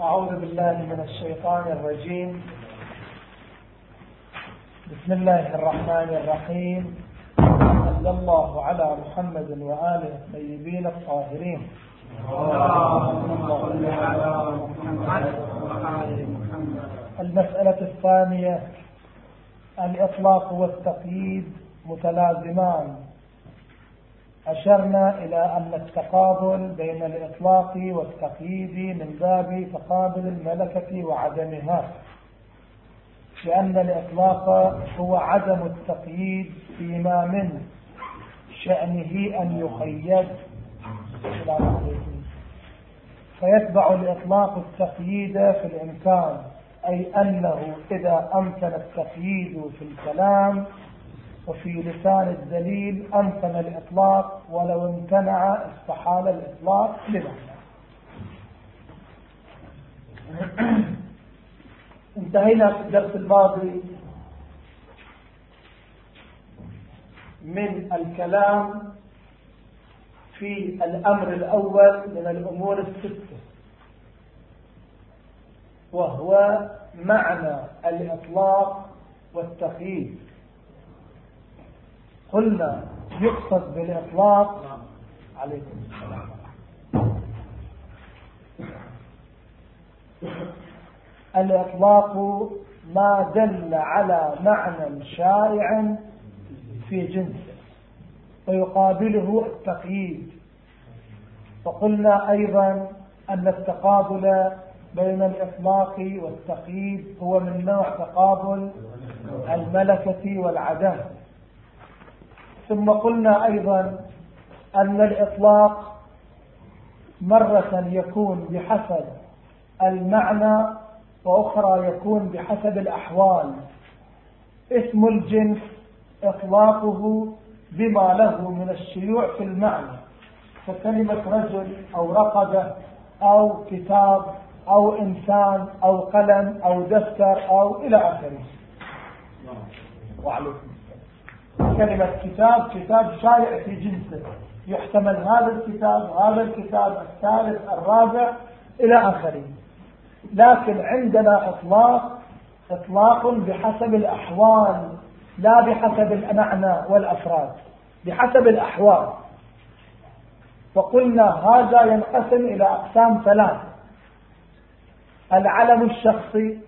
أعوذ بالله من الشيطان الرجيم. بسم الله الرحمن الرحيم. صلى الله على محمد وآله الطيبين الطاهرين. المسألة الثانية الإطلاق والتقييد متلازمان. أشرنا إلى أن التقابل بين الإطلاق والتقييد من باب تقابل الملكة وعدمها. لأن الإطلاق هو عدم التقييد فيما من شأنه أن يقيد فيتبع الإطلاق التقييد في الإمكان أي أنه إذا أمكن التقييد في الكلام وفي لسان الدليل أمكن الإطلاق ولو امتنع استحال الإطلاق لمعنى انتهينا في الدرس الماضي من الكلام في الأمر الأول من الأمور الستة وهو معنى الإطلاق والتقييد قلنا يقصد بالإطلاق. عليكم. السلام الإطلاق ما دل على معنى شائع في جنسه ويقابله التقييد. وقلنا أيضا أن التقابل بين الإطلاق والتقييد هو من نوع تقابل الملكة والعدم ثم قلنا أيضا أن الإطلاق مرة يكون بحسب المعنى وأخرى يكون بحسب الأحوال. اسم الجنس إطلاقه بما له من الشيوع في المعنى فكلمة رجل أو رقبة أو كتاب أو إنسان أو قلم أو دفتر أو إلى آخره. وعليكم كلمة كتاب كتاب شائع في جنسه. يحتمل هذا الكتاب هذا الكتاب الثالث الرابع إلى آخره. لكن عندنا إطلاق إطلاق بحسب الأحوال لا بحسب المعنى والأفراد بحسب الأحوال. وقلنا هذا ينقسم إلى أقسام ثلاث. العلم الشخصي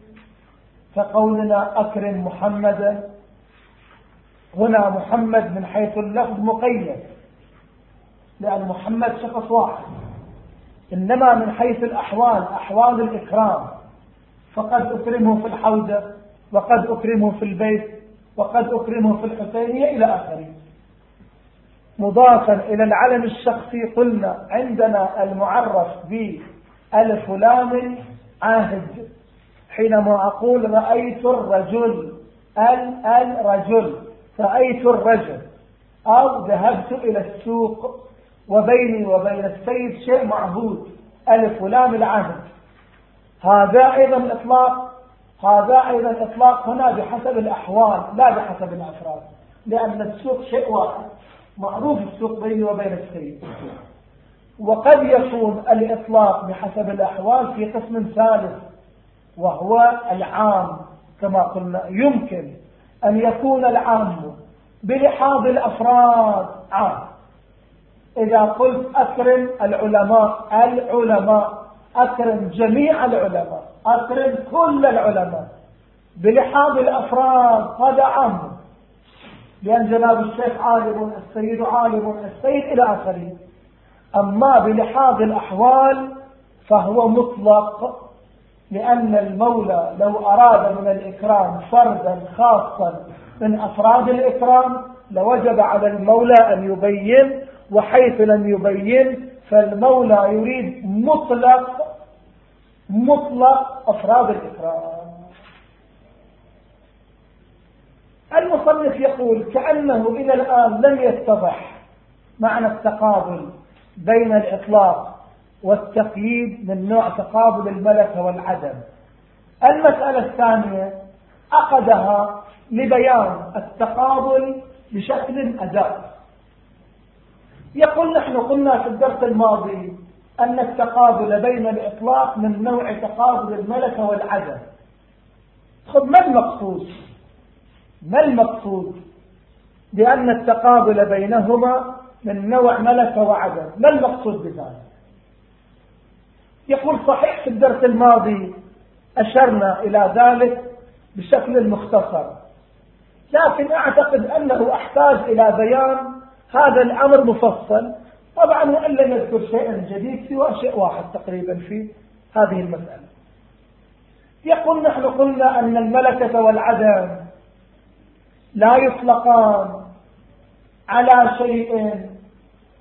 كقولنا أكرم محمدا هنا محمد من حيث اللفظ مقيد. لأن محمد شخص واحد. إنما من حيث الأحوال أحوال الإكرام. فقد أكرمه في الحوزة وقد أكرمه في البيت وقد أكرمه في الحسينية إلى آخره. مضافا إلى العلم الشخصي قلنا عندنا المعرف بألف لام عاهد حينما أقول رأيت الرجل ال الرجل رأيت الرجل. أو ذهبت إلى السوق وبيني وبين السيد شيء معهود ألف ولام العهد. هذا أيضا إطلاق هذا أيضا إطلاق هنا بحسب الأحوال لا بحسب الأفراد لأن السوق شيء واحد. معروف السوق بيني وبين السيد. وقد يكون الإطلاق بحسب الأحوال في قسم ثالث وهو العام كما قلنا يمكن أن يكون العام بلحاظ الأفراد عام. إذا قلت أكرم العلماء العلماء أكرم جميع العلماء أكرم كل العلماء بلحاظ الأفراد هذا عام. لأن جناب الشيخ عالم السيد عالم السيد إلى آخره. أما بلحاظ الأحوال فهو مطلق لأن المولى لو أراد من الإكرام فردا خاصا من أفراد الإكرام لوجب على المولى أن يبين وحيث لم يبين فالمولى يريد مطلق مطلق أفراد الإكرام. المصنف يقول كأنه إلى الآن لم يتضح معنى التقابل بين الإطلاق والتقييد من نوع تقابل الملكة والعدم. المسألة الثانية أخذها لبيان التقابل بشكل أداء يقول نحن قلنا في الدرس الماضي أن التقابل بين الإطلاق من نوع تقابل الملكة والعدم. خذ ما المقصود؟ ما المقصود؟ بأن التقابل بينهما من نوع ملكة وعدم. ما المقصود بذلك؟ يقول صحيح في الدرس الماضي أشرنا إلى ذلك بشكل مختصر. لكن أعتقد أنه أحتاج إلى بيان هذا الأمر مفصل. طبعا وإن لم يذكر شيئا جديد سوى شيء واحد تقريبا في هذه المسألة. يقول نحن قلنا أن الملكة والعدم لا يطلقان على شيء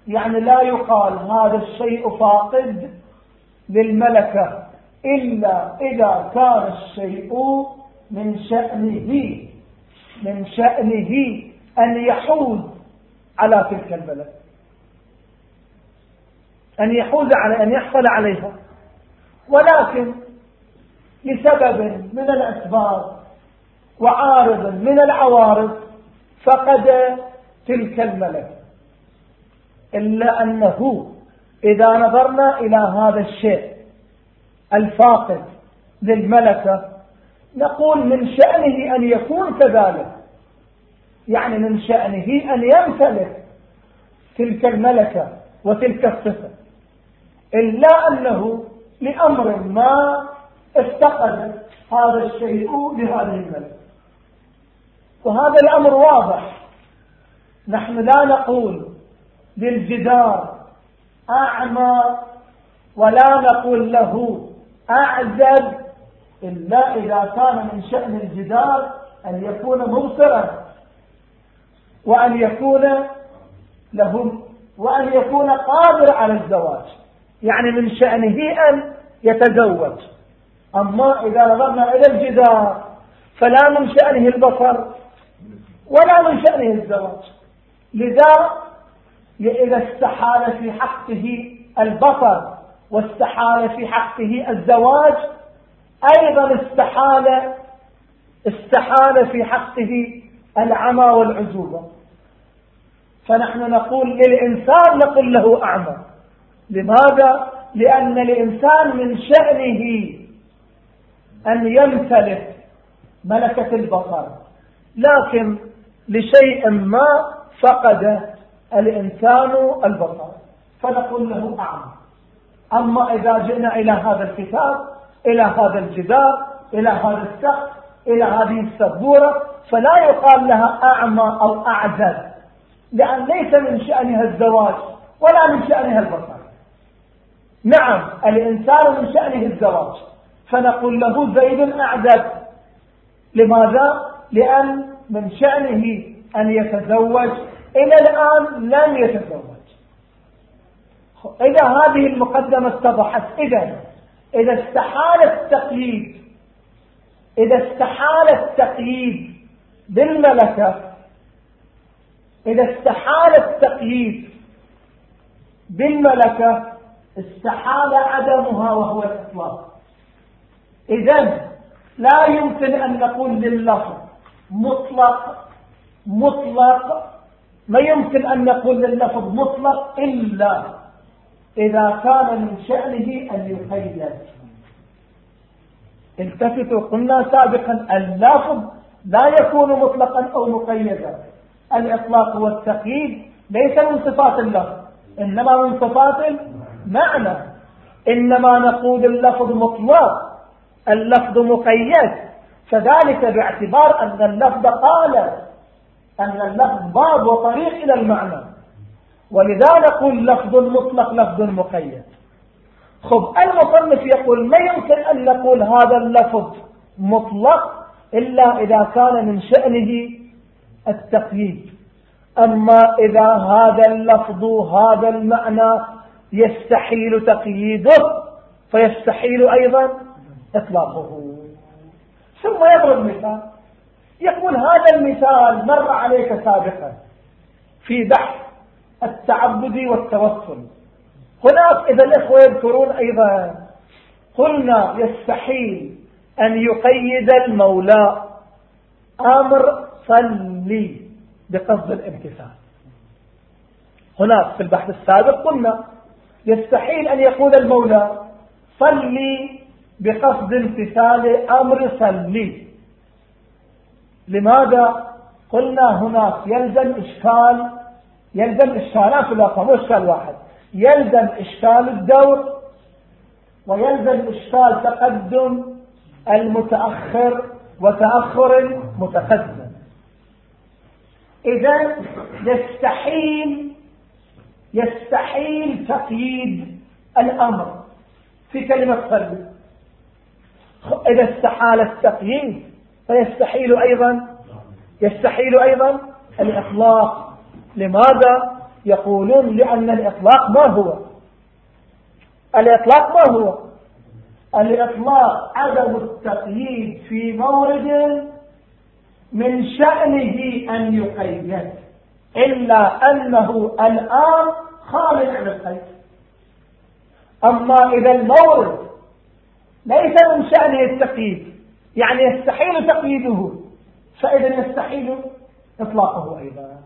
يعني لا يقال هذا الشيء فاقد للملكة إلا إذا كان الشيء من شأنه من شأنه أن يحوز على تلك الملكة. أن يحوز على أن يحصل عليها. ولكن لسبب من الأسباب وعارض من العوارض فقد تلك الملكة. إلا أنه إذا نظرنا إلى هذا الشيء الفاقد للملكة نقول من شأنه أن يكون كذلك. يعني من شأنه أن يمتلك تلك الملكة وتلك الصفة. إلا أنه لأمر ما افتقد هذا الشيء لهذه الملكة. وهذا الأمر واضح. نحن لا نقول للجدار أعمى ولا نقول له أعزب إلا إذا كان من شأن الجدار أن يكون مبصرا وأن يكون له وأن يكون قادر على الزواج يعني من شأنه أن يتزوج. أما إذا نظرنا إلى الجدار فلا من شأنه البصر ولا من شأنه الزواج. لذا إذا استحال في حقه البصر واستحال في حقه الزواج أيضا استحال استحال في حقه العمى والعزوبة. فنحن نقول للإنسان نقول له أعمى. لماذا؟ لأن الإنسان من شأنه أن يمتلك ملكة البصر لكن لشيء ما فقد الإنسان البصر فنقول له أعمى أما إذا جئنا إلى هذا الكتاب إلى هذا الجدار إلى هذا السقف إلى هذه السبورة فلا يقال لها أعمى أو أعزل لأن ليس من شأنها الزواج ولا من شأنها البصر نعم الإنسان من شأنه الزواج. فنقول له زيد أعزل لماذا؟ لأن من شأنه أن يتزوج إلى الآن لم يتزوج. إذا هذه المقدمة اتضحت إذا إذا استحال التقييد إذا استحال التقييد بالملكة إذا استحال التقييد بالملكة استحال عدمها وهو الإطلاق. إذا لا يمكن أن نقول لللفظ مطلق مطلق ما يمكن أن نقول لللفظ مطلق إلا إذا كان من شأنه أن يقيد التفتوا قلنا سابقا اللفظ لا يكون مطلقا أو مقيدا. الإطلاق والتقييد ليس من صفات اللفظ إنما من صفات المعنى. إنما نقول اللفظ مطلق اللفظ مقيد. فذلك باعتبار أن اللفظ قال أن اللفظ باب وطريق إلى المعنى. ولذا نقول لفظ مطلق لفظ مقيد. خب المصنف يقول ما يمكن أن نقول هذا اللفظ مطلق إلا إذا كان من شأنه التقييد. أما إذا هذا اللفظ هذا المعنى يستحيل تقييده فيستحيل أيضا إطلاقه. ثم يضرب مثال. يقول هذا المثال مر عليك سابقا في بحث التعبد والتوسل. هناك إذا الإخوة يذكرون أيضا قلنا يستحيل أن يقيد المولى أمر صلي بقصد الامتثال. هناك في البحث السابق قلنا يستحيل أن يقول المولى صلي بقصد امتثال أمر صلي. لماذا قلنا هناك يلزم إشكال يلزم إشكالات لا مو إشكال واحد. يلزم إشكال الدور ويلزم إشكال تقدم المتأخر وتأخر المتقدم. إذا يستحيل يستحيل تقييد الأمر في كلمة صلي إذا استحال التقييد فيستحيل أيضا يستحيل أيضا الإطلاق. لماذا؟ يقولون لأن الإطلاق ما هو؟ الإطلاق ما هو؟ الإطلاق عدم التقييد في مورد من شأنه أن يقيد إلا أنه الآن خارج عن القيد. أما إذا المورد ليس من شأنه التقييد يعني يستحيل تقييده. فإذا يستحيل إطلاقه أيضا.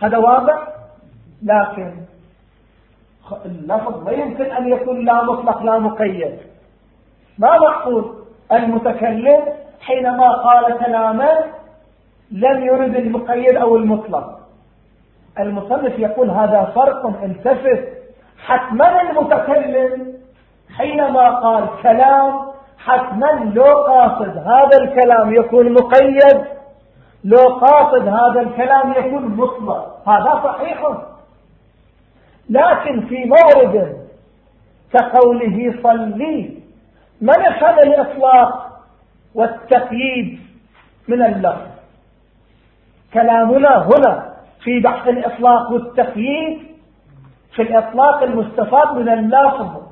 هذا واضح؟ لكن اللفظ لا يمكن أن يكون لا مطلق لا مقيد. ما معقول المتكلم حينما قال كلاما لم يرد المقيد أو المطلق. المصنف يقول هذا فرق التفت حتما المتكلم حينما قال كلام حتما لو قاصد هذا الكلام يكون مقيد لو قاصد هذا الكلام يكون مطلق. هذا صحيح. لكن في مورد كقوله صلي من أخذ الإطلاق والتقييد من اللفظ كلامنا هنا في بحث الإطلاق والتقييد في الإطلاق المستفاد من اللفظ.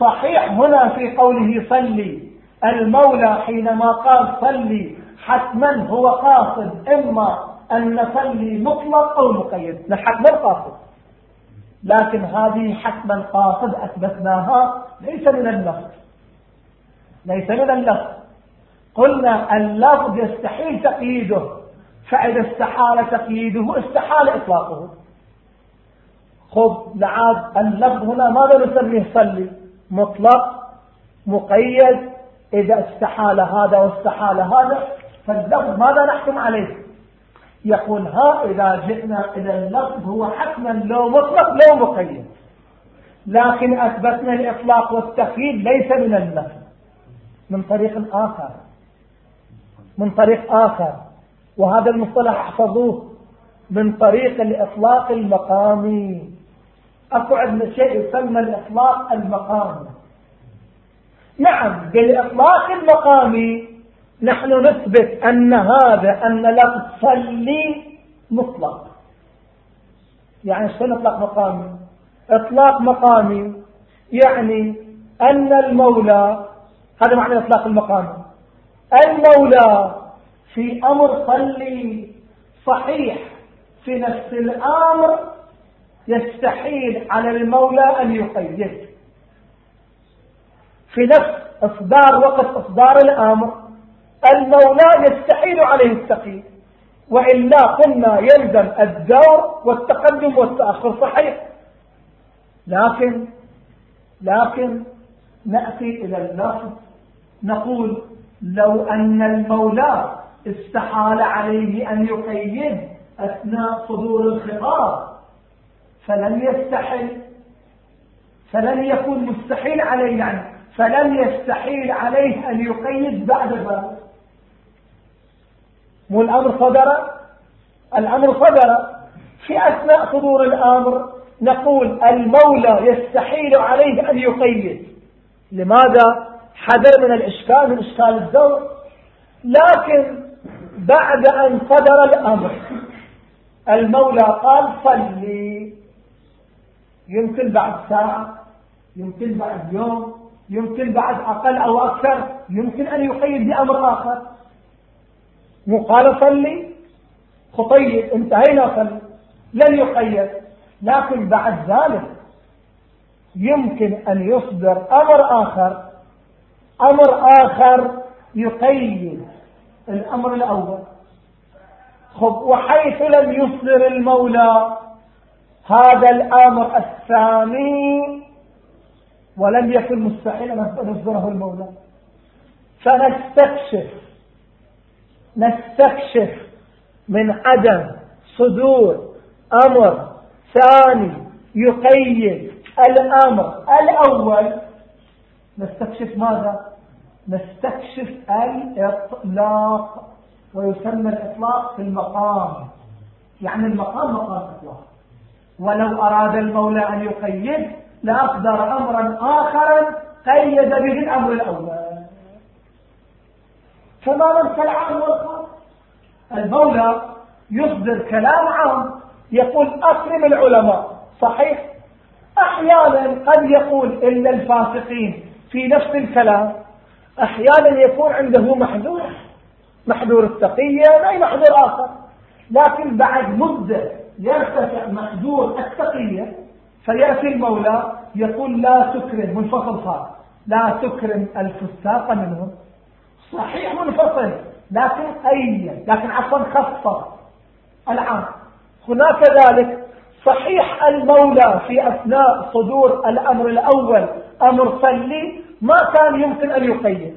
صحيح هنا في قوله صلي. المولى حينما قال صلي حتما هو قاصد إما أن نصلي مطلق أو مقيد. حتما قاصد. لكن هذه حتما قاصد أثبتناها ليس من اللفظ. ليس من اللفظ. قلنا اللفظ يستحيل تقييده فإذا استحال تقييده استحال إطلاقه. خذ لعاد اللفظ هنا ماذا نسميه صلي؟ مطلق مقيد. إذا استحال هذا واستحال هذا فاللفظ ماذا نحكم عليه؟ يقول ها إذا جئنا إلى اللفظ هو حتما لو مطلق لو مقيد. لكن أثبتنا الإطلاق والتقييد ليس من اللفظ. من طريق آخر. من طريق آخر. وهذا المصطلح احفظوه. من طريق الإطلاق المقامي. أكو عندنا شيء يسمى الإطلاق المقامي. نعم بالإطلاق المقامي نحن نثبت أن هذا أن لفظ صلي مطلق. يعني شنو إطلاق مقامي؟ إطلاق مقامي يعني أن المولى هذا معنى الإطلاق المقامي. المولى في أمر صلي صحيح في نفس الأمر يستحيل على المولى أن يقيد. في نفس إصدار وقت إصدار الأمر المولى يستحيل عليه التقييد وإلا قلنا يلزم الدور والتقدم والتأخر صحيح. لكن لكن نأتي إلى اللفظ نقول لو أن المولى استحال عليه أن يقيد أثناء صدور الخطاب فلم يستحل. فلن يكون مستحيل عليه يعني فلم يستحيل عليه أن يقيد بعد ذلك مو الأمر صدر؟ الأمر صدر. في أثناء صدور الأمر نقول المولى يستحيل عليه أن يقيد. لماذا؟ حذر من الإشكال من إشكال الدور لكن بعد أن صدر الأمر المولى قال صلي. يمكن بعد ساعة يمكن بعد يوم يمكن بعد أقل أو أكثر يمكن أن يقيد بأمر آخر. مو قال صلي؟ خطيب انتهينا صلي. لن يقيد. لكن بعد ذلك يمكن أن يصدر أمر آخر. أمر آخر يقيد الأمر الأول. خب وحيث لم يصدر المولى هذا الأمر الثاني ولم يكن مستحيلا أن يصدره المولى. فنستكشف نستكشف من عدم صدور أمر ثاني يقيد الأمر الأول. نستكشف ماذا؟ نستكشف الإطلاق ويسمى الإطلاق في المقام. يعني المقام مقام إطلاق. ولو أراد المولى أن يقيد لأصدر أمرا آخرا قيد به الأمر الأول. كما ننسى العام والخاص المولى يصدر كلام عام يقول أكرم العلماء. صحيح؟ أحيانا قد يقول إلا الفاسقين في نفس الكلام. أحيانا يكون عنده محذور محذور التقية أي محذور آخر. لكن بعد مدة يرتفع محذور التقية فيأتي المولى يقول لا تكرم منفصل خاص لا تكرم الفساق منهم صحيح منفصل لكن أي لكن عفوا خصص العام هناك ذلك. صحيح المولى في أثناء صدور الأمر الأول أمر صلي ما كان يمكن أن يقيد.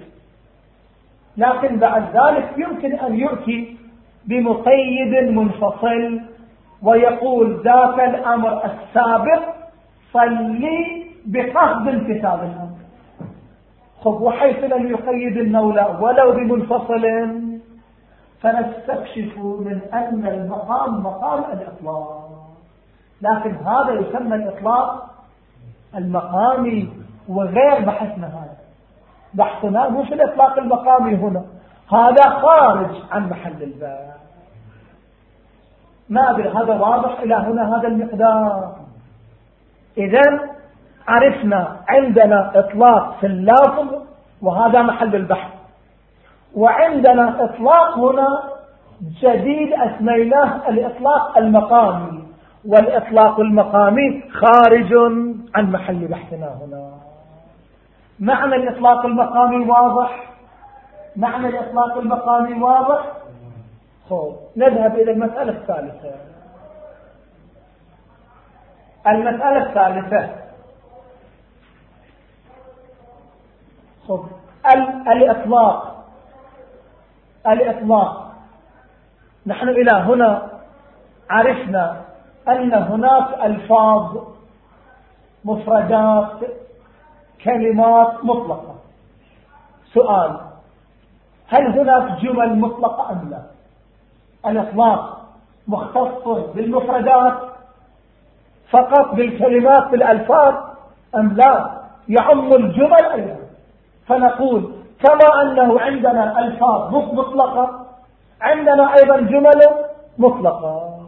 لكن بعد ذلك يمكن أن يؤتي بمقيد منفصل ويقول ذاك الأمر السابق صلي بقصد امتثال الأمر خب وحيث لم يقيد المولى ولو بمنفصل فنستكشف من أن المقام مقام الإطلاق. لكن هذا يسمى الإطلاق المقامي وغير بحثنا هذا. بحثنا مو في الإطلاق المقامي هنا هذا خارج عن محل الباب ما أدري هذا واضح إلى هنا هذا المقدار. إذا عرفنا عندنا إطلاق في اللافظ وهذا محل البحث. وعندنا إطلاق هنا جديد أسميناه الإطلاق المقامي. والإطلاق المقامي خارج عن محل بحثنا هنا. معنى الإطلاق المقامي واضح؟ معنى الإطلاق المقامي واضح؟ خب نذهب إلى المسألة الثالثة. المسألة الثالثة. خب الإطلاق. الإطلاق. نحن إلى هنا عرفنا أن هناك ألفاظ مفردات كلمات مطلقة. سؤال هل هناك جمل مطلقة أم لا؟ الإطلاق مختص بالمفردات فقط بالكلمات بالألفاظ أم لا؟ يعم الجمل أيضا فنقول كما أنه عندنا ألفاظ مطلقة عندنا أيضا جمل مطلقة.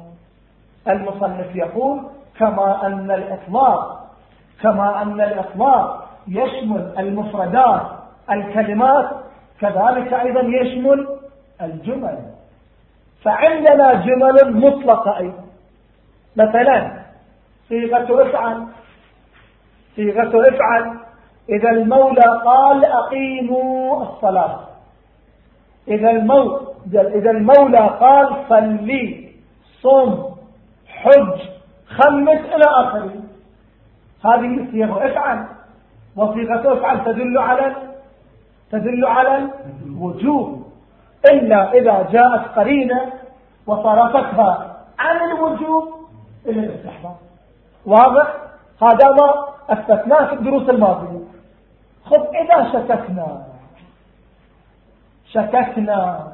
المصنف يقول كما أن الإطلاق كما أن الإطلاق يشمل المفردات الكلمات كذلك أيضا يشمل الجمل. فعندنا جمل مطلقة أيضا. مثلا صيغة افعل صيغة افعل إذا المولى قال أقيموا الصلاة. إذا المولى, إذا المولى قال صلي صم حج خمس إلى آخره. هذه صيغة افعل وصيغة افعل تدل على تدل على الوجوب. إلا إذا جاءت قرينة وصرفتها عن الوجوب. إلى الاستحباب واضح؟ هذا ما أثبتناه في الدروس الماضية. خذ إذا شككنا. شككنا.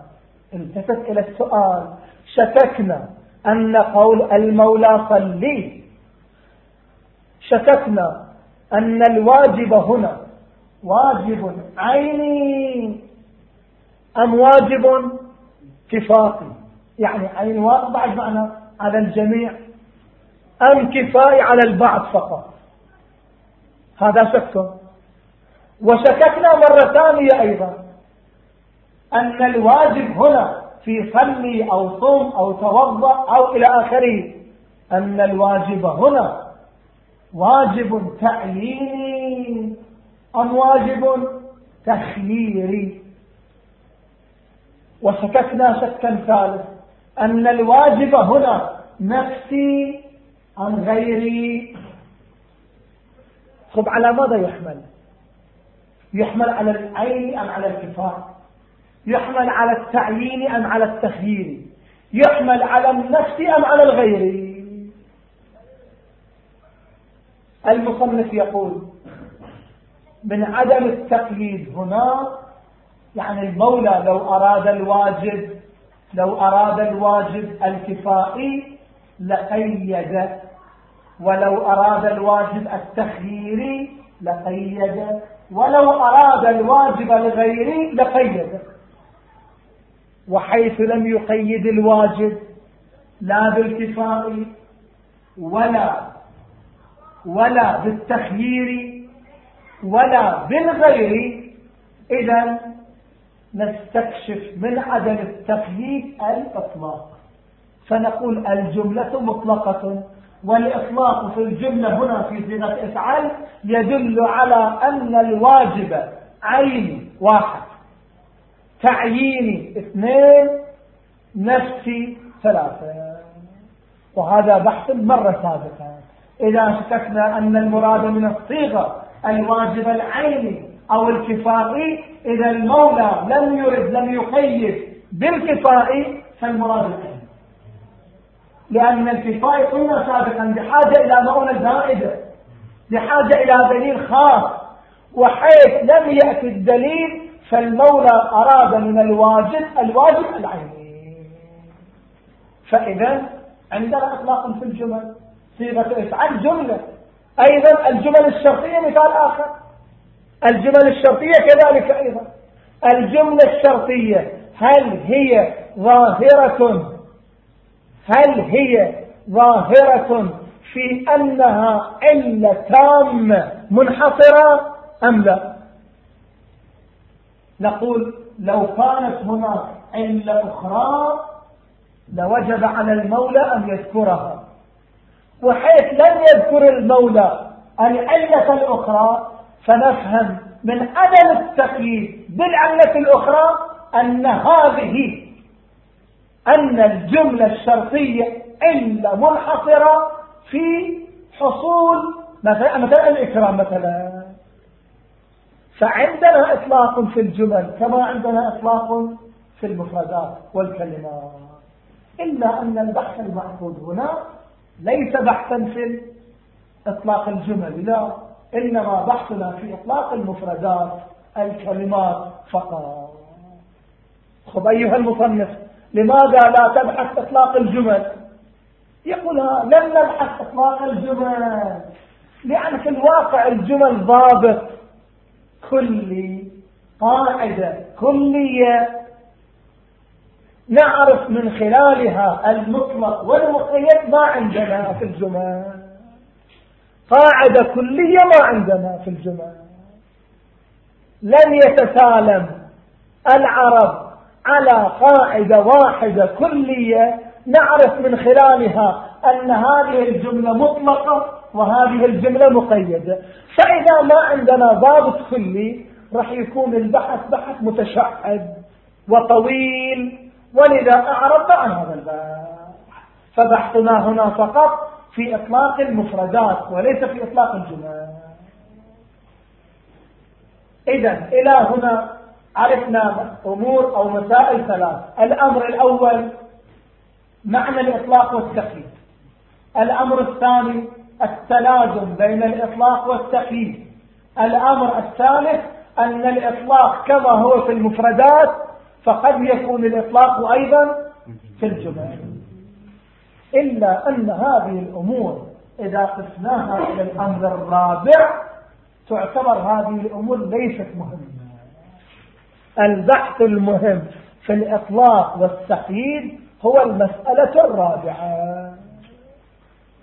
التفت إلى السؤال. شككنا أن قول المولى صلي. شككنا أن الواجب هنا. واجب عيني. أم واجب كفائي يعني عين واجب بعد معنى على الجميع. أم كفائي على البعض فقط. هذا شك. وشككنا مرة ثانية أيضا أن الواجب هنا في صلي أو صوم أو توضأ أو إلى آخره أن الواجب هنا واجب تعييني أم واجب تخييري. وشككنا شكا ثالث أن الواجب هنا نفسي أم غيري. خب على ماذا يحمل؟ يحمل على العين أم على الكفاء؟ يحمل على التعيين أم على التخيير؟ يحمل على النفس أم على الغير؟ المصنف يقول من عدم التقييد هنا يعني المولى لو أراد الواجب لو أراد الواجب الكفائي لقيد ولو أراد الواجب التخييري لقيد ولو أراد الواجب الغيري لقيد. وحيث لم يقيد الواجب لا بالكفاء ولا ولا بالتخيير ولا بالغير إذا نستكشف من عدم التقييد الإطلاق. فنقول الجملة مطلقة والإطلاق في الجملة هنا في صيغة افعل يدل على أن الواجب عين واحد تعييني اثنين نفسي ثلاثة. وهذا بحث مرة سابقة إذا شككنا أن المراد من الصيغة الواجب العيني أو الكفائي إذا المولى لم يرد لم يقيد بالكفائي فالمراد العيني لأن الكفائي قلنا سابقا بحاجة إلى مؤونة زائدة بحاجة إلى دليل خاص. وحيث لم يأتي الدليل فالمولى أراد من الواجب الواجب العيني. فإذا عندنا إطلاق في الجمل صيغة افعل جملة. أيضا الجمل الشرطية مثال آخر. الجمل الشرطية كذلك أيضا. الجملة الشرطية هل هي ظاهرة؟ هل هي ظاهرة في أنها علة تامة منحصرة أم لا؟ نقول لو كانت هناك علة أخرى لوجب على المولى أن يذكرها. وحيث لم يذكر المولى العلة الأخرى فنفهم من عدم التقييد بالعلة الأخرى أن هذه أن الجملة الشرطية علة منحصرة في حصول مثلا مثلا الإكرام مثلا. فعندنا إطلاق في الجمل كما عندنا إطلاق في المفردات والكلمات. إلا أن البحث المحفوظ هنا ليس بحثا في إطلاق الجمل لا. إنما بحثنا في إطلاق المفردات الكلمات فقط. خب أيها المصنف لماذا لا تبحث إطلاق الجمل؟ يقول لن نبحث إطلاق الجمل لأن في الواقع الجمل ضابط كلي قاعدة كلية. نعرف من خلالها المطلق والمقيد ما عندنا في الجمل. قاعدة كلية ما عندنا في الجمل لن يتسالم العرب على قاعدة واحدة كلية نعرف من خلالها أن هذه الجملة مطلقة وهذه الجملة مقيدة. فإذا ما عندنا ضابط كلي راح يكون البحث بحث متشعب وطويل ولذا أعرض عن هذا الباب. فبحثنا هنا فقط في إطلاق المفردات وليس في إطلاق الجمل إذا إلى هنا عرفنا أمور أو مسائل ثلاث. الأمر الأول معنى الإطلاق والتقييد الأمر الثاني التلازم بين الإطلاق والتقييد الأمر الثالث أن الإطلاق كما هو في المفردات فقد يكون الإطلاق أيضا في الجمل إلا أن هذه الأمور إذا قسناها إلى الأمر الرابع تعتبر هذه الأمور ليست مهمة. البحث المهم في الإطلاق والتقييد هو المسألة الرابعة.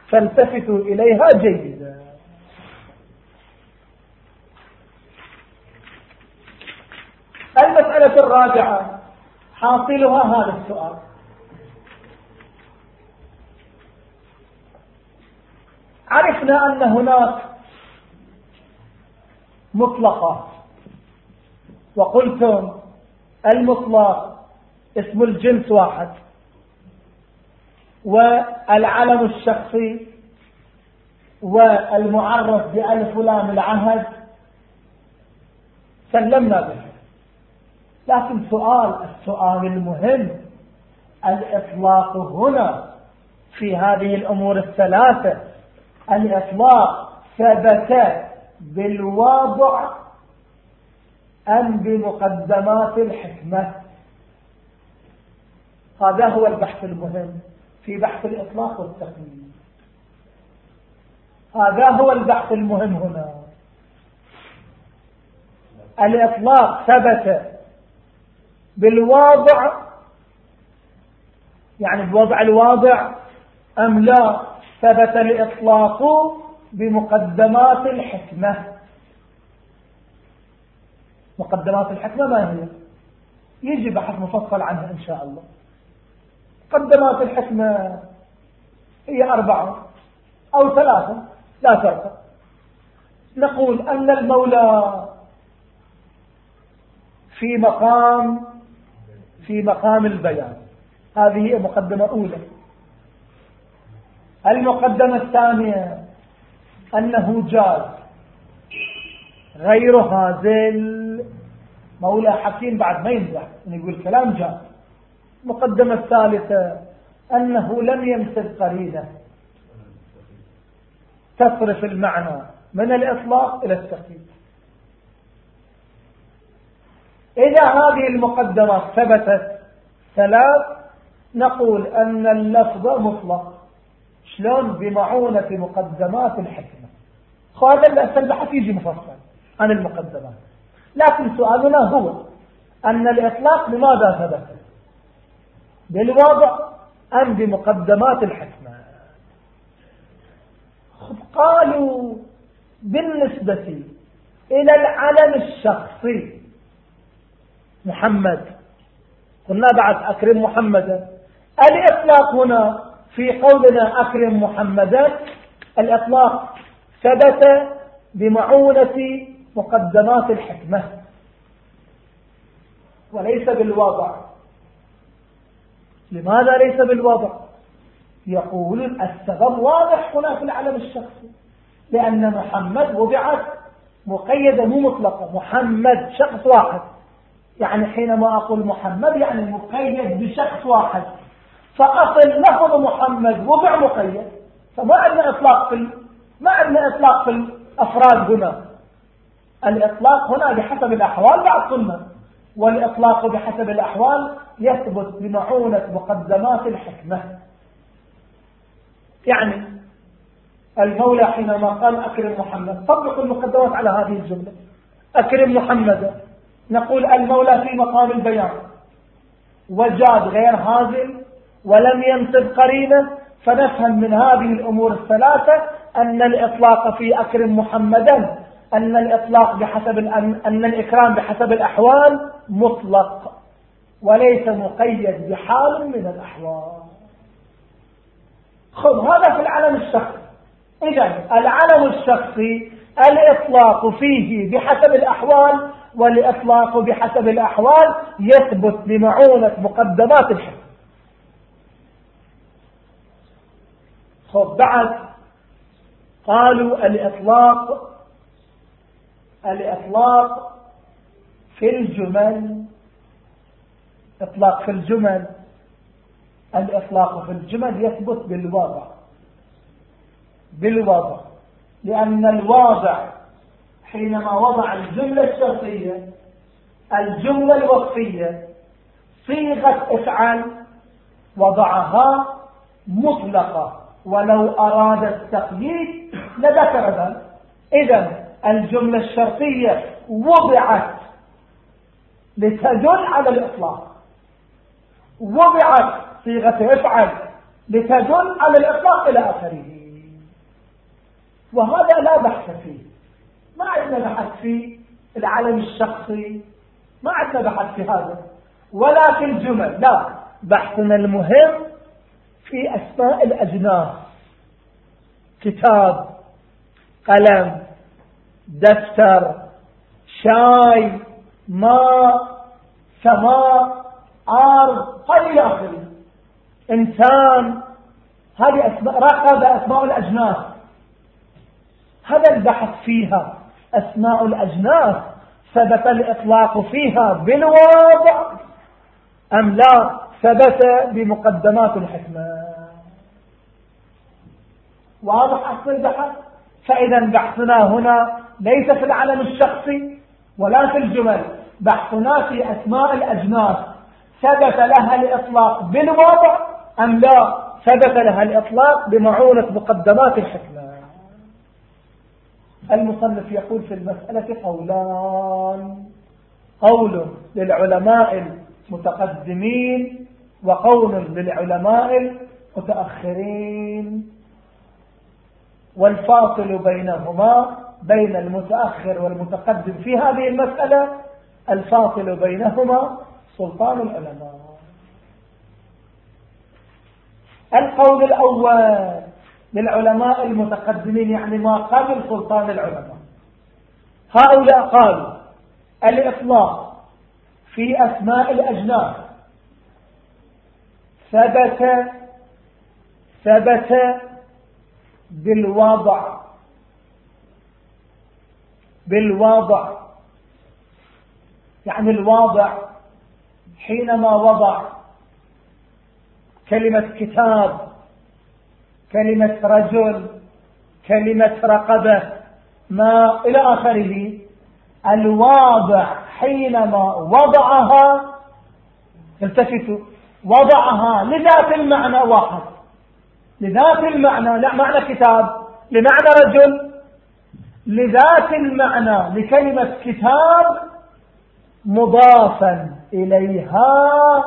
فالتفتوا إليها جيدا. المسألة الرابعة حاصلها هذا السؤال. عرفنا أن هناك مطلقة. وقلتم المطلق اسم الجنس واحد. والعلم الشخصي والمعرف بألف فلان العهد سلمنا به. لكن سؤال السؤال المهم الإطلاق هنا في هذه الأمور الثلاثة. الإطلاق ثبت بالواضع أم بمقدمات الحكمة. هذا هو البحث المهم في بحث الإطلاق والتقييد هذا هو البحث المهم هنا. الإطلاق ثبت بالواضع يعني بوضع الواضع أم لا؟ ثبت الإطلاق بمقدمات الحكمة. مقدمات الحكمة ما هي؟ يجي بحث مفصل عنها إن شاء الله. مقدمات الحكمة هي أربعة أو ثلاثة لا فرق نقول أن المولى في مقام في مقام البيان. هذه مقدمة أولى المقدمة الثانية أنه جاز. غير هازل مولى حكيم بعد ما يمزح يقول كلام جاز. المقدمة الثالثة أنه لم يمسد قرينة تصرف المعنى من الإطلاق إلى التقييد. إذا هذه المقدمات ثبتت ثلاث نقول أن اللفظ مطلق. شلون بمعونة مقدمات الحكمة؟ هذا البحث يجي مفصل عن المقدمات. لكن سؤالنا هو أن الإطلاق لماذا ثبت؟ بالوضع أم بمقدمات الحكمة؟ قالوا بالنسبة إلى العلم الشخصي. محمد قلنا بعد أكرم محمدا الإطلاق هنا في قولنا أكرم محمدا الإطلاق ثبت بمعونة مقدمات الحكمة. وليس بالوضع لماذا ليس بالوضع يقول السبب واضح هنا في العلم الشخصي. لأن محمد وضعت مقيدة مو مطلقة محمد شخص واحد. يعني حينما أقول محمد يعني مقيد بشخص واحد. فأصل لفظ محمد وضع مقيد. فما عندنا إطلاق في ما عندنا إطلاق في الأفراد هنا. الإطلاق هنا بحسب الأحوال بعد قلنا والإطلاق بحسب الأحوال يثبت بمعونة مقدمات الحكمة. يعني المولى حينما قال أكرم محمد طبق المقدمات على هذه الجملة. أكرم محمدا نقول المولى في مقام البيان. وجاد غير هازل ولم ينصب قرينة فنفهم من هذه الأمور الثلاثة أن الإطلاق في أكرم محمدا أن الإطلاق بحسب أن الإكرام بحسب الأحوال مطلق وليس مقيد بحال من الأحوال. خذ هذا في العلم الشخصي. إذا العلم الشخصي الإطلاق فيه بحسب الأحوال والإطلاق بحسب الأحوال يثبت بمعونة مقدمات الحكم خذ بعد قالوا الإطلاق الإطلاق في الجمل إطلاق في الجمل الإطلاق في الجمل يثبت بالوضع بالوضع لأن الواضع حينما وضع الجملة الشرطية الجملة الوصفية صيغة افعل وضعها مطلقة. ولو أراد التقييد لذكر ذلك. إذا الجملة الشرطية وضعت لتدل على الإطلاق. وضعت صيغة افعل لتدل على الإطلاق إلى آخره. وهذا لا بحث فيه. ما عندنا بحث في العلم الشخصي. ما عندنا بحث في هذا. ولا في الجمل لا. بحثنا المهم في أسماء الأجناس كتاب قلم دفتر شاي ماء سماء أرض قليل آخره. إنسان هذه أسماء رقب أسماء الأجناس هذا البحث فيها. أسماء الأجناس ثبت الإطلاق فيها بالواضع أم لا؟ ثبت بمقدمات الحكمة. واضح أصل البحث؟ فإذا بحثنا هنا ليس في العلم الشخصي ولا في الجمل. بحثنا في أسماء الأجناس. ثبت لها الإطلاق بالواضع أم لا؟ ثبت لها الإطلاق بمعونة مقدمات الحكمة. المصنف يقول في المسألة قولان. قول للعلماء المتقدمين وقول للعلماء المتأخرين والفاصل بينهما بين المتأخر والمتقدم في هذه المسألة الفاصل بينهما سلطان العلماء. القول الأول للعلماء المتقدمين يعني ما قبل سلطان العلماء. هؤلاء قالوا الإطلاق في أسماء الأجناس ثبت ثبت بالوضع بالوضع. يعني الواضع حينما وضع كلمة كتاب كلمة رجل كلمة رقبة ما إلى آخره الواضع حينما وضعها التفتوا وضعها لذات المعنى واحد. لذات المعنى لا معنى كتاب. لمعنى رجل. لذات المعنى لكلمة كتاب مضافا إليها.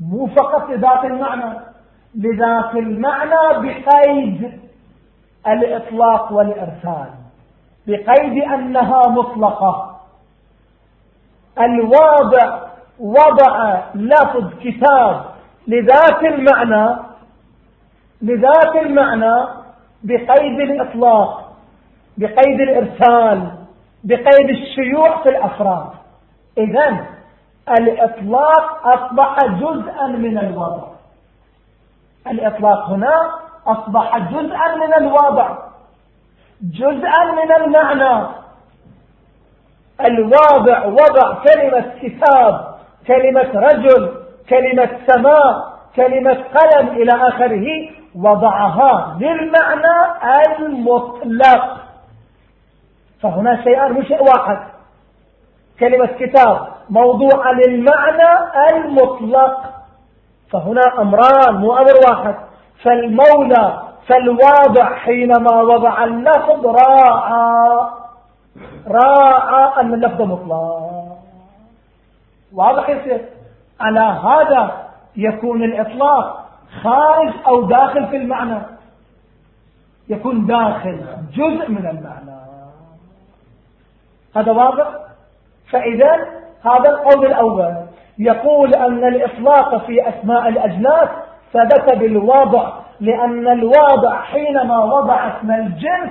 مو فقط لذات المعنى لذات المعنى بقيد الإطلاق والإرسال. بقيد أنها مطلقة. الواضع وضع لفظ كتاب لذات المعنى لذات المعنى بقيد الإطلاق بقيد الإرسال بقيد الشيوع في الأفراد. إذن الإطلاق أصبح جزءا من الوضع. الإطلاق هنا أصبح جزءا من الوضع جزءا من المعنى. الواضع وضع كلمة كتاب كلمة رجل كلمة سماء كلمة قلم إلى آخره وضعها للمعنى المطلق. فهنا شيئان مش واحد. كلمة كتاب موضوع للمعنى المطلق. فهنا أمران مو أمر واحد. فالمولى فالواضع حينما وضع اللفظ راعى. راعى أن اللفظ مطلق. واضح يصير على هذا يكون الإطلاق خارج أو داخل في المعنى. يكون داخل جزء من المعنى. هذا واضح؟ فإذا هذا القول الأول. يقول أن الإطلاق في أسماء الأجناس ثبت بالواضع لأن الواضع حينما وضع اسم الجنس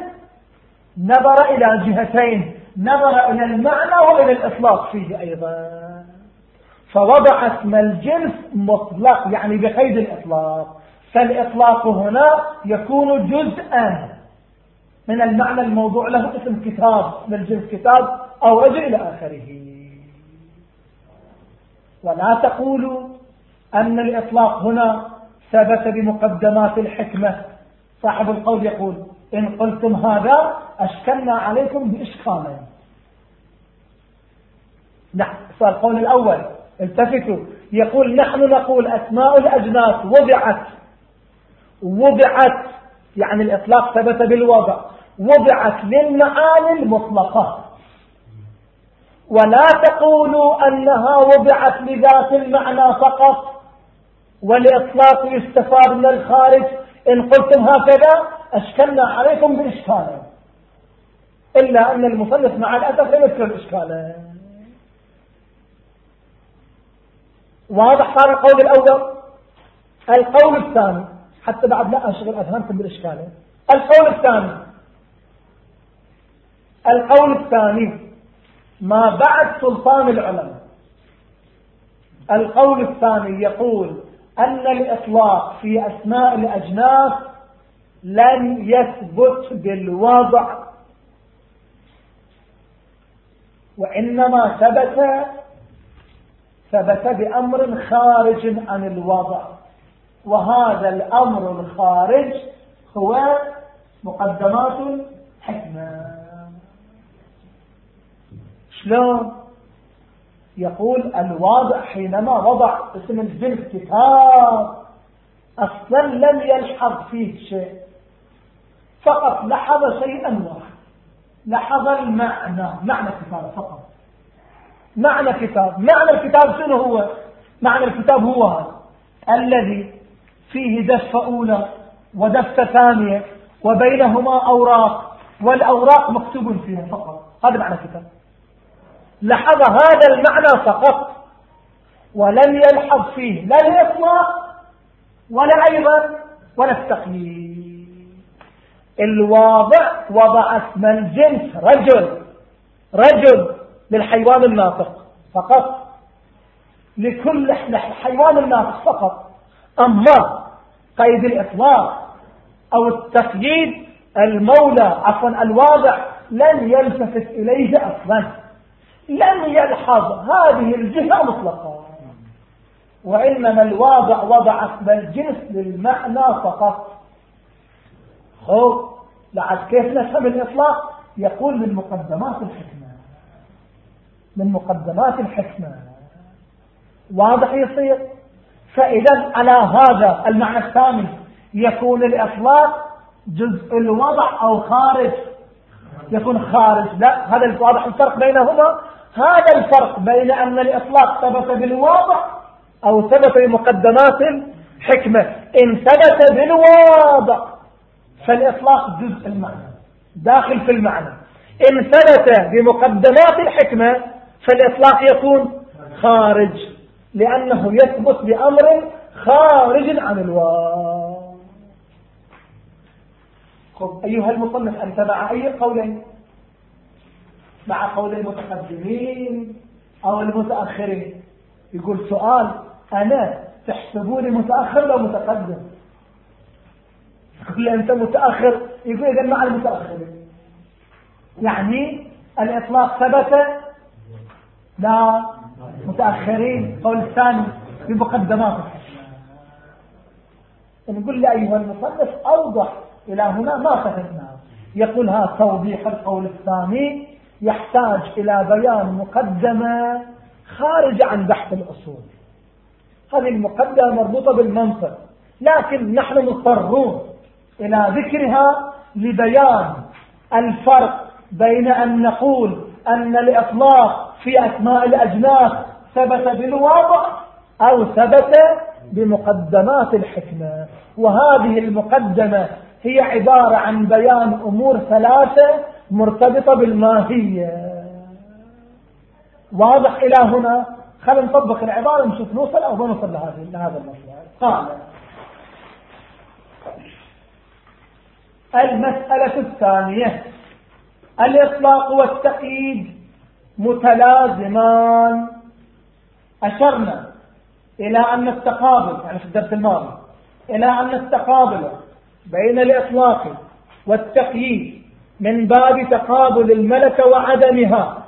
نظر إلى جهتين نظر إلى المعنى وإلى الإطلاق فيه أيضا. فوضع اسم الجنس مطلق يعني بقيد الإطلاق. فالإطلاق هنا يكون جزءا من المعنى الموضوع له اسم كتاب من الجنس كتاب أو رجل إلى آخره. ولا تقولوا أن الإطلاق هنا ثبت بمقدمات الحكمة. صاحب القول يقول إن قلتم هذا أشكلنا عليكم بإشكالين نعم القول الأول. التفتوا. يقول نحن نقول أسماء الأجناس وضعت. وضعت يعني الإطلاق ثبت بالوضع. وضعت للمعاني المطلقة. ولا تقولوا أنها وضعت لذات المعنى فقط. والإطلاق يستفاد من الخارج. إن قلتم هكذا أشكلنا عليكم بإشكال. إلا أن المصنف مع الأسف لم يذكر واضح هذا القول الأول. القول الثاني حتى بعد لا أشغل أذهانكم بالإشكالة القول الثاني. القول الثاني. ما بعد سلطان العلماء. القول الثاني يقول أن الإطلاق في أسماء الأجناس لن يثبت بالوضع. وإنما ثبت ثبت بأمر خارج عن الوضع. وهذا الأمر الخارج هو مقدمات الحكمة. شلون؟ يقول الواضع حينما وضع اسم الجنس كتاب أصلا لم يلحظ فيه شيء. فقط لحظ شيئا واحد. لحظ المعنى معنى الكتاب فقط. معنى كتاب معنى الكتاب شنو هو؟ معنى الكتاب هو هذا. الذي فيه دفة أولى ودفة ثانية وبينهما أوراق والأوراق مكتوب فيها فقط. هذا معنى الكتاب. لحظ هذا المعنى فقط. ولم يلحظ فيه لا الإطلاق ولا أيضا ولا التقييد الواضع وضع اسم الجنس. رجل. رجل. للحيوان الناطق فقط. لكل حيوان الناطق فقط. أما قيد الإطلاق أو التقييد المولى عفوا الواضع لن يلتفت إليه أصلا. لم يلحظ هذه الجهة مطلقا. وإنما الواضع وضع اسم الجنس للمعنى فقط. خب لعد كيف نفهم الإطلاق؟ يقول من مقدمات الحكمة. من مقدمات الحكمة. واضح يصير فإذا على هذا المعنى الثاني يكون الإطلاق جزء الوضع أو خارج؟ يكون خارج. لا هذا واضح الفرق بينهما. هذا الفرق بين أن الإطلاق ثبت بالواضع أو ثبت بمقدمات الحكمة. إن ثبت بالواضع فالإطلاق جزء المعنى داخل في المعنى. إن ثبت بمقدمات الحكمة فالإطلاق يكون خارج لأنه يثبت بأمر خارج عن الواقع. أيها المصنف أنت مع أي قولين؟ مع قول المتقدمين أو المتأخرين. يقول سؤال أنا تحسبوني متأخر لو متقدم؟ يقول أنت متأخر يقول إذا مع المتأخرين. يعني الإطلاق ثبت لا متأخرين قول الثاني بمقدمات نقول لي أيها المصنف أوضح إلى هنا ما فهمنا. يقول ها توضيح القول الثاني يحتاج إلى بيان مقدمة خارج عن بحث الأصول. هذه المقدمة مربوطة بالمنطق لكن نحن مضطرون إلى ذكرها لبيان الفرق بين أن نقول أن الإطلاق في أسماء الأجناس ثبت بالواضع أو ثبت بمقدمات الحكمة. وهذه المقدمة هي عبارة عن بيان أمور ثلاثة مرتبطة بالماهية. واضح إلى هنا؟ خلينا نطبق العبارة نشوف نوصل أو ما نوصل لهذه لهذا الموضوع. قال المسألة الثانية الإطلاق والتقييد متلازمان. أشرنا إلى أن التقابل يعني في الدرس الماضي إلى أن التقابل بين الإطلاق والتقييد من باب تقابل الملكة وعدمها.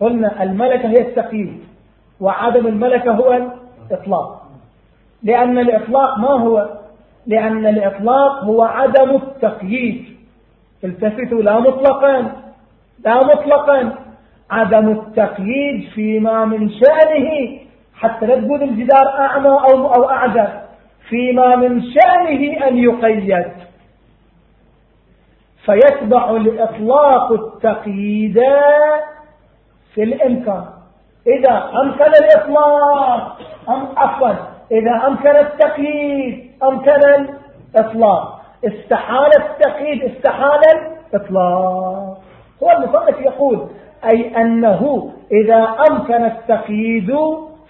قلنا الملكة هي التقييد وعدم الملكة هو الإطلاق. لأن الإطلاق ما هو؟ لأن الإطلاق هو عدم التقييد. التفتوا لا مطلقا لا مطلقا. عدم التقييد فيما من شأنه حتى لا تقول الجدار أعمى أو, أو أعجب فيما من شأنه أن يقيد. فيتبع الإطلاق التقييد في الإمكان. إذا أمكن الإطلاق أم عفوا إذا أمكن التقييد أمكن الإطلاق. استحال التقييد استحال الإطلاق. هو المصنف يقول أي أنه إذا أمكن التقييد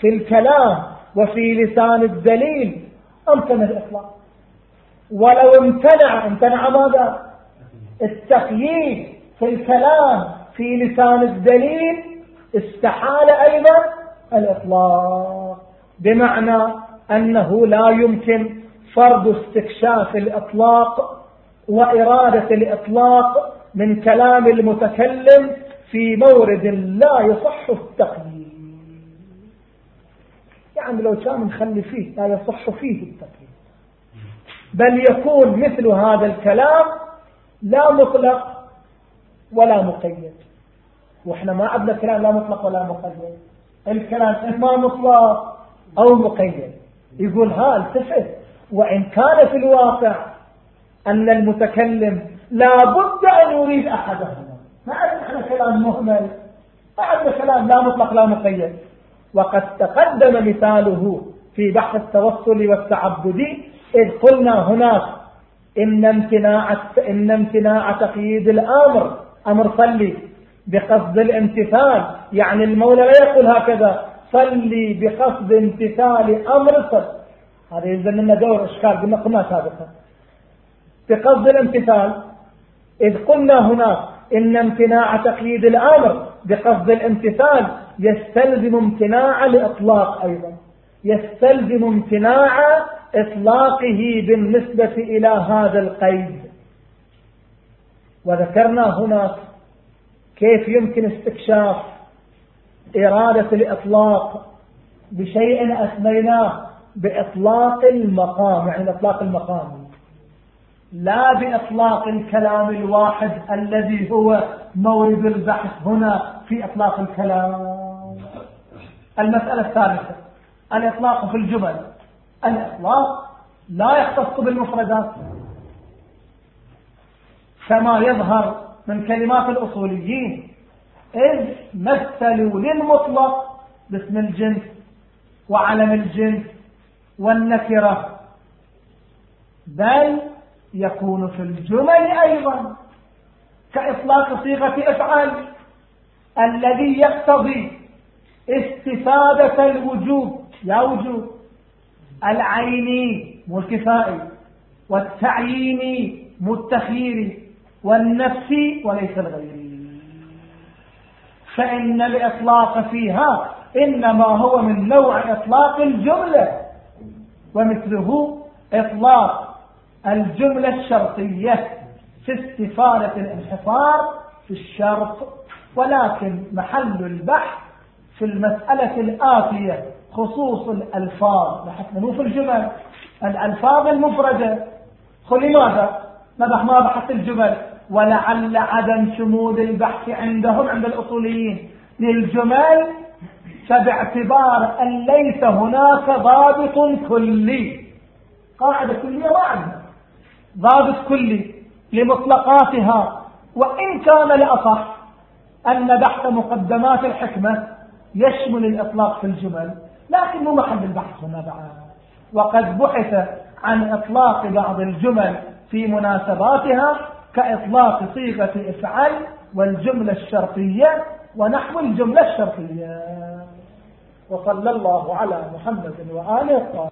في الكلام وفي لسان الدليل أمكن الإطلاق. ولو امتنع امتنع ماذا؟ التقييد في الكلام في لسان الدليل استحال أيضا الإطلاق. بمعنى أنه لا يمكن فرض استكشاف الإطلاق وإرادة الإطلاق من كلام المتكلم في مورد لا يصح التقييد. يعني لو كان نخلي فيه لا يصح فيه التقييد. بل يكون مثل هذا الكلام لا مطلق ولا مقيد. وإحنا ما عندنا كلام لا مطلق ولا مقيد. الكلام اما مطلق أو مقيد. يقول ها التفت. وإن كان في الواقع أن المتكلم لا بد أن يريد احدهما ما عندنا كلام مهمل. ما عندنا كلام لا مطلق لا مقيد وقد تقدم مثاله في بحث التوصل والتعبد إذ قلنا هناك إن امتناع, إن امتناع تقييد الأمر أمر صلي بقصد الامتثال. يعني المولى لا يقول هكذا صلي بقصد امتثال أمر صل هذا يلزم لنا دور إشكال قلنا سابقا بقصد الامتثال إذ قلنا هناك إن امتناع تقييد الأمر بقصد الامتثال يستلزم امتناع الإطلاق أيضا. يستلزم امتناع إطلاقه بالنسبة إلى هذا القيد. وذكرنا هنا كيف يمكن استكشاف إرادة الإطلاق بشيء أسميناه بإطلاق المقام يعني إطلاق المقام. لا بإطلاق الكلام الواحد الذي هو مورد البحث هنا في إطلاق الكلام. المسألة الثالثة الإطلاق في الجمل. الإطلاق لا يختص بالمفردات كما يظهر من كلمات الأصوليين. إذ مثلوا للمطلق باسم الجنس وعلم الجنس والنكرة بل يكون في الجمل أيضا كإطلاق صيغة أفعال الذي يقتضي استفادة الوجوب يا وجوب العيني والكفائي والتعييني متخيري والنفسي وليس الغيري فإن الإطلاق فيها إنما هو من نوع إطلاق الجملة ومثله إطلاق الجملة الشرطية في استفادة الانحصار في الشرط ولكن محل البحث في المسألة الآتية خصوص الألفاظ. بحثنا مو في الجمل؟ الألفاظ المفردة. لماذا نبح ما بحث الجمل. ولعل عدم شمول البحث عندهم عند الأصوليين. للجمل فباعتبار أن ليس هناك ضابط كلي. قاعدة كلية ما عندنا ضابط كلي لمطلقاتها وإن كان لأصح أن بحث مقدمات الحكمة يشمل الإطلاق في الجمل لكن مو محل البحث هنا بعد. وقد بحث عن إطلاق بعض الجمل في مناسباتها كإطلاق صيغة إفعل والجملة الشرطية ونحو الجملة الشرطية. وصلى الله على محمد وآله الطاهرين.